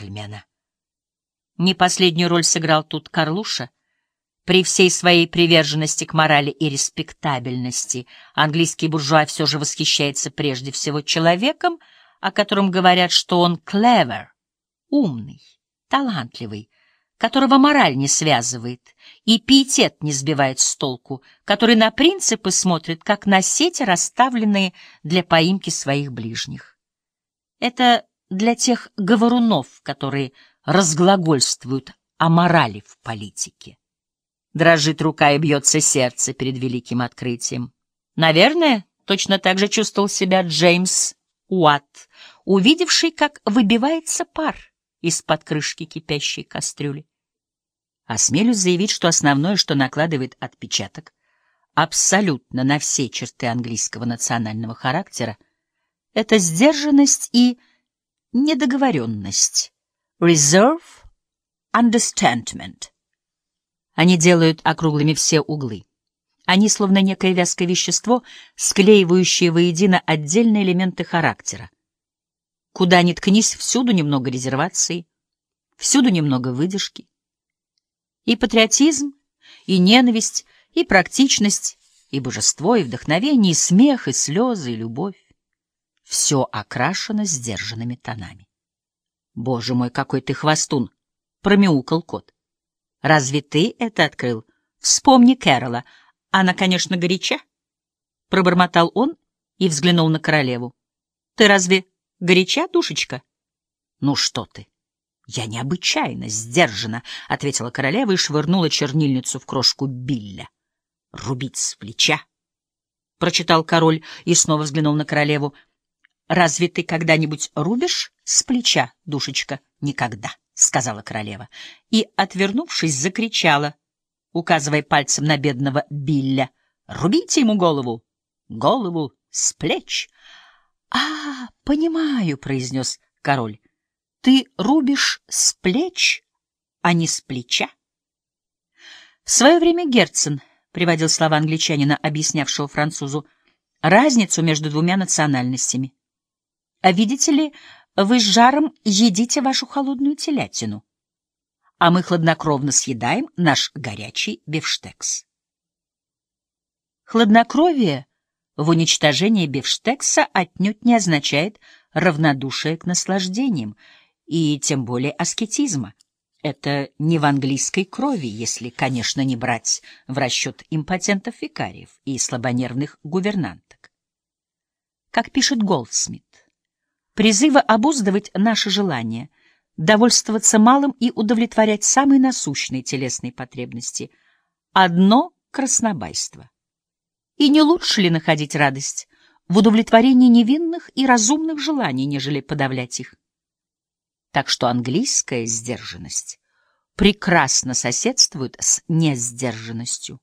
джентльмена. Не последнюю роль сыграл тут Карлуша. При всей своей приверженности к морали и респектабельности английский буржуа все же восхищается прежде всего человеком, о котором говорят, что он clever, умный, талантливый, которого мораль не связывает и пиетет не сбивает с толку, который на принципы смотрит, как на сети, расставленные для поимки своих ближних. Это для тех говорунов, которые разглагольствуют о морали в политике. Дрожит рука и бьется сердце перед великим открытием. Наверное, точно так же чувствовал себя Джеймс Уатт, увидевший, как выбивается пар из-под крышки кипящей кастрюли. Осмелюсь заявить, что основное, что накладывает отпечаток абсолютно на все черты английского национального характера, это сдержанность и недоговоренность, reserve, understandment. Они делают округлыми все углы. Они словно некое вязкое вещество, склеивающее воедино отдельные элементы характера. Куда ни ткнись, всюду немного резервации, всюду немного выдержки. И патриотизм, и ненависть, и практичность, и божество, и вдохновение, и смех, и слезы, и любовь. Все окрашено сдержанными тонами. «Боже мой, какой ты хвостун!» — промяукал кот. «Разве ты это открыл? Вспомни Кэрола. Она, конечно, горяча». Пробормотал он и взглянул на королеву. «Ты разве горяча, душечка?» «Ну что ты!» «Я необычайно сдержана», — ответила королева и швырнула чернильницу в крошку Билля. «Рубить с плеча», — прочитал король и снова взглянул на королеву. «Разве ты когда-нибудь рубишь с плеча, душечка?» «Никогда», — сказала королева. И, отвернувшись, закричала, указывая пальцем на бедного Билля. «Рубите ему голову! Голову с плеч!» «А, понимаю», — произнес король. Ты рубишь с плеч, а не с плеча. В свое время Герцен приводил слова англичанина, объяснявшего французу разницу между двумя национальностями. А видите ли, вы с жаром едите вашу холодную телятину, а мы хладнокровно съедаем наш горячий бифштекс. Хладнокровие в уничтожении бифштекса отнюдь не означает равнодушие к наслаждениям, и тем более аскетизма. Это не в английской крови, если, конечно, не брать в расчет импотентов-викариев и слабонервных гувернанток. Как пишет Голдсмит, призывы обуздывать наши желания, довольствоваться малым и удовлетворять самые насущные телесные потребности — одно краснобайство. И не лучше ли находить радость в удовлетворении невинных и разумных желаний, нежели подавлять их? Так что английская сдержанность прекрасно соседствует с несдержанностью.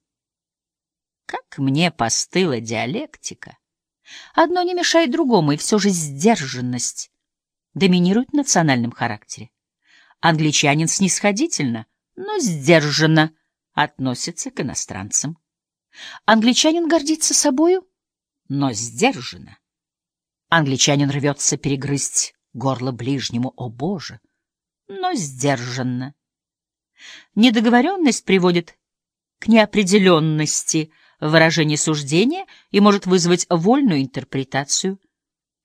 Как мне постыла диалектика. Одно не мешает другому, и все же сдержанность доминирует в национальном характере. Англичанин снисходительно, но сдержанно относится к иностранцам. Англичанин гордится собою, но сдержанно. Англичанин рвется перегрызть горло ближнему, о Боже, но сдержанно. Недоговоренность приводит к неопределенности выражения суждения и может вызвать вольную интерпретацию,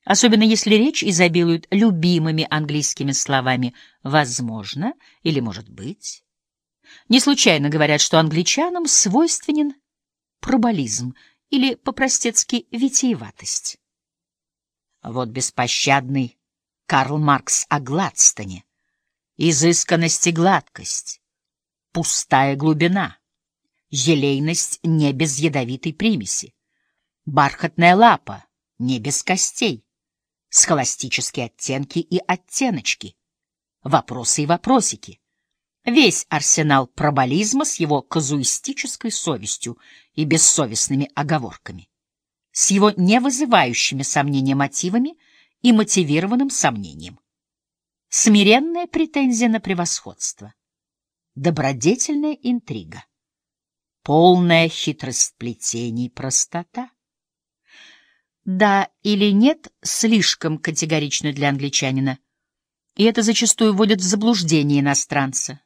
особенно если речь изобилует любимыми английскими словами «возможно» или «может быть». Не случайно говорят, что англичанам свойственен проболизм или, по-простецки, витиеватость. Вот беспощадный Карл Маркс о Гладстоне. Изысканность и гладкость, пустая глубина, елейность не без ядовитой примеси, бархатная лапа не без костей, схоластические оттенки и оттеночки, вопросы и вопросики. Весь арсенал проболизма с его казуистической совестью и бессовестными оговорками, с его не вызывающими сомнения мотивами — и мотивированным сомнением. Смиренная претензия на превосходство. Добродетельная интрига. Полная хитрость плетений простота. Да или нет слишком категорично для англичанина. и это зачастую вводит в заблуждение иностранца.